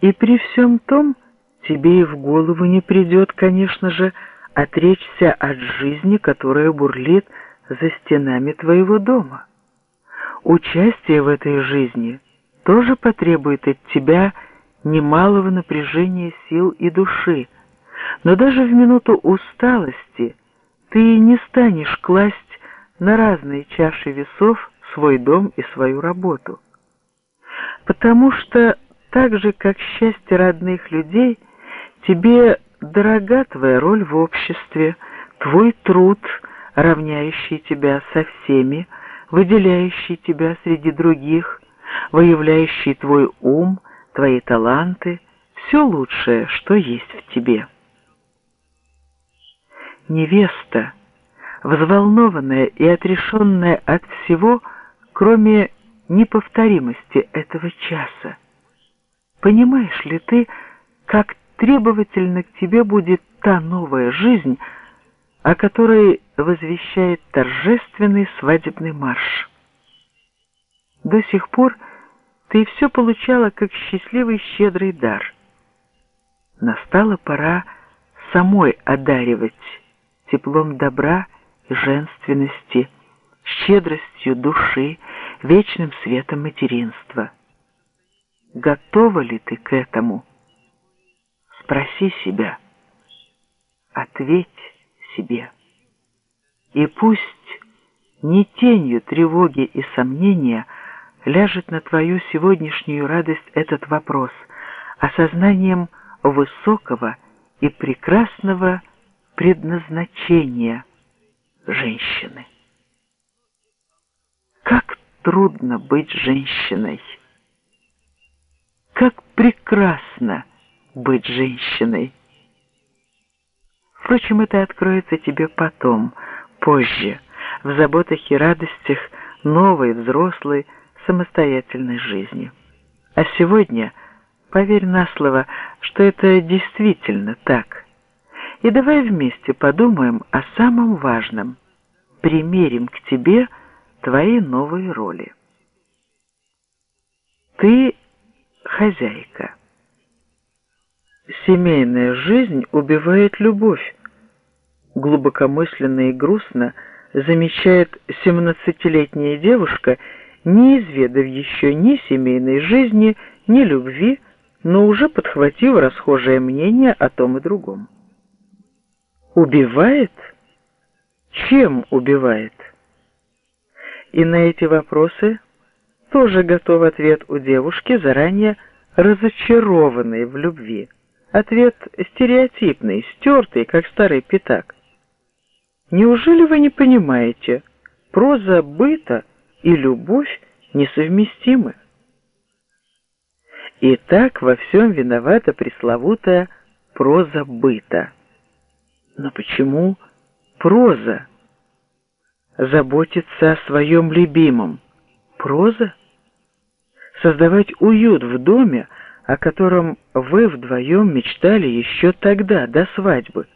И при всем том тебе и в голову не придет, конечно же, отречься от жизни, которая бурлит за стенами твоего дома. Участие в этой жизни тоже потребует от тебя немалого напряжения сил и души, но даже в минуту усталости ты не станешь класть на разные чаши весов свой дом и свою работу. Потому что так же, как счастье родных людей, тебе дорога твоя роль в обществе, твой труд, равняющий тебя со всеми, выделяющий тебя среди других, выявляющий твой ум, твои таланты, все лучшее, что есть в тебе. Невеста, взволнованная и отрешенная от всего, кроме неповторимости этого часа. Понимаешь ли ты, как требовательна к тебе будет та новая жизнь, о которой возвещает торжественный свадебный марш? До сих пор ты все получала как счастливый щедрый дар. Настала пора самой одаривать теплом добра и женственности, щедростью души, вечным светом материнства. Готова ли ты к этому? Спроси себя, ответь себе. И пусть не тенью тревоги и сомнения ляжет на твою сегодняшнюю радость этот вопрос, осознанием высокого и прекрасного предназначения женщины. Как трудно быть женщиной! Как прекрасно быть женщиной! Впрочем, это откроется тебе потом, позже, в заботах и радостях новой, взрослой, самостоятельной жизни. А сегодня, поверь на слово, что это действительно так. И давай вместе подумаем о самом важном. Примерим к тебе твои новые роли. Ты хозяйка. Семейная жизнь убивает любовь. Глубокомысленно и грустно замечает семнадцатилетняя девушка, не изведав еще ни семейной жизни, ни любви, но уже подхватив расхожее мнение о том и другом. Убивает? Чем убивает? И на эти вопросы тоже готов ответ у девушки, заранее разочарованной в любви. Ответ стереотипный, стертый, как старый пятак. Неужели вы не понимаете, проза быта и любовь несовместимы? И так во всем виновата пресловутая проза быта. Но почему проза? Заботиться о своем любимом. Проза? Создавать уют в доме, о котором вы вдвоем мечтали еще тогда, до свадьбы.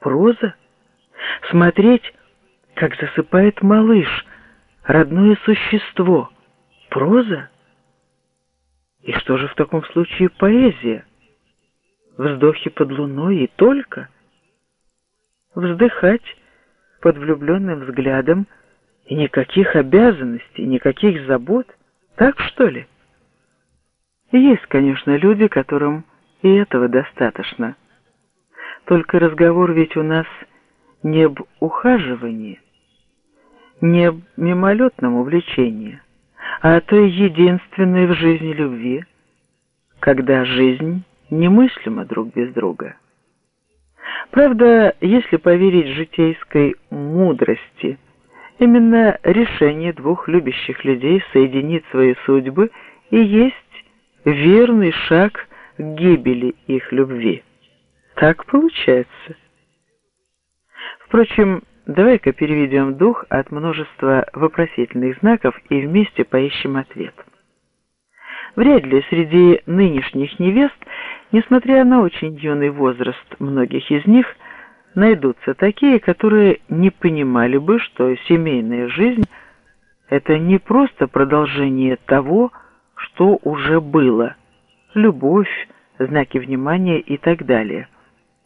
Проза? Смотреть, как засыпает малыш, родное существо. Проза? И что же в таком случае поэзия? Вздохи под луной и только? Вздыхать под влюбленным взглядом и никаких обязанностей, никаких забот? Так что ли? Есть, конечно, люди, которым и этого достаточно. Только разговор ведь у нас не об ухаживании, не об мимолетном увлечении, а о той единственной в жизни любви, когда жизнь немыслима друг без друга. Правда, если поверить житейской мудрости, именно решение двух любящих людей соединить свои судьбы и есть верный шаг к гибели их любви. Так получается. Впрочем, давай-ка переведем дух от множества вопросительных знаков и вместе поищем ответ. Вряд ли среди нынешних невест, несмотря на очень юный возраст многих из них, найдутся такие, которые не понимали бы, что семейная жизнь – это не просто продолжение того, что уже было. Любовь, знаки внимания и так далее.